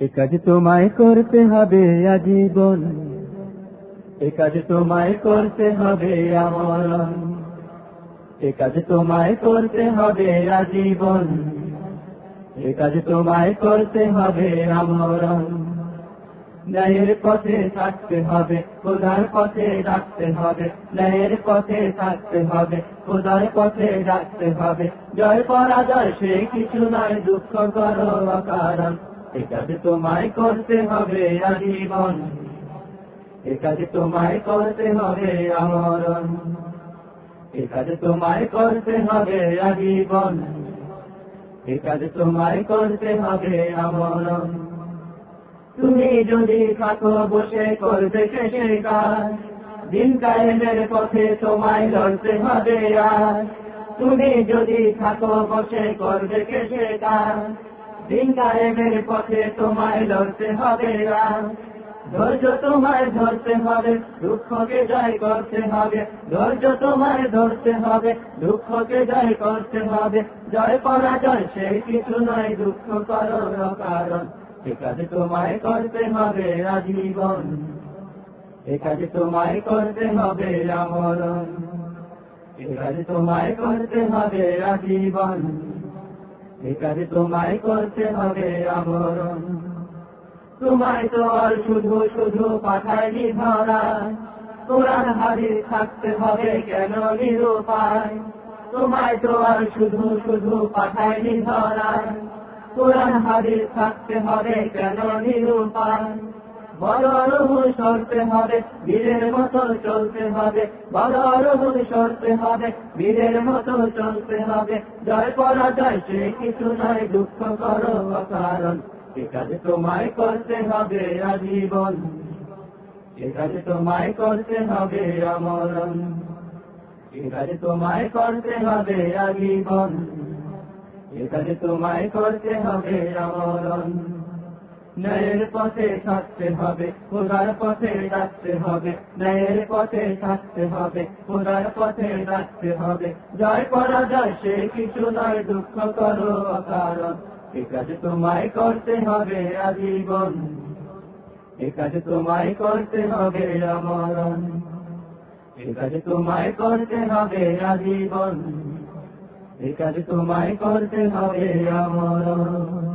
এ কাজ তোমায় করতে হবে আজীবন। এ কাজ তোমায় করতে হবে আমরণ। এ কাজ তোমায় করতে হবে আজীবন। এ কাজ তোমায় করতে হবে আমরণ। ন্যায়ের পথে থাকতে হবে, খোদার পথে রাখতে হবে। ন্যায়ের পথে থাকতে হবে, খোদার পথে রাখতে হবে। জয় পরাজয়, সে কিছু নয়, দুঃখ করো কারণ এ তোমায় করতে হবে আজীবন। এ তোমায় করতে হবে আমরণ। এ তোমায় করতে হবে আজীবন। এ তোমায় করতে হবে আমরণ। তুমি যদি থাকো বসে করবে শেষে কাজ, দিন কায়েমের পথে তোমায় লড়তে হবে আর তুমি যদি থাকো বসে করবে শেষে কাজ দিন কায়েমের পথে তোমায় লড়তে হবে ধৈর্য তোমায় ধরতে হবে, দুঃখকে জয় করতে হবে। ধৈর্য তোমায় ধরতে হবে, দুঃখকে জয় করতে হবে। জয় পরাজয় সে কিছু নয়, দুঃখ করো কারণ। এ তোমায় করতে হবে, আজীবন। এ তোমায় করতে হবে, আমরণ। এ তোমায় করতে হবে, আজীবন। এ কাজ তোমায় করতে হবে আমরণ তোমায় তো আর শুধু শুধু পাঠায়নি ধরা কোরআন হারিয়ে থাকতে হবে কেন নিরুপায়? তোমায় তো আর শুধু শুধু পাঠায়নি ধরা কোরআন হারিয়ে থাকতে হবে কেন নিরুপায়? বড় অরহুল সরতে হবে, বীরের মতো চলতে হবে। অরহুল সরতে হবে, বীরের মতো চলতে হবে। জয় পরাজয় সে কিছু নয়, দুঃখ করো কারণ কাজ তোমায় করতে হবে, আজীবন। এ কাজ তোমায় করতে হবে আমরণ কাজ তোমায় করতে হবে, আজীবন। কাজ তোমায় করতে হবে আমরণ ন্যায়ের পথে থাকতে হবে, খোদার পথে রাখতে হবে, ন্যায়ের পথে থাকতে হবে, খোদার পথে রাখতে হবে। জয় পরাজয়, সে কিছু নয়, দুঃখ করো কারণ এ কাজ তোমায় করতে হবে, আজীবন। এ কাজ তোমায় করতে হবে, আমরণ। এ কাজ তোমায় করতে হবে, আজীবন। এ কাজ তোমায় করতে হবে, আমরণ।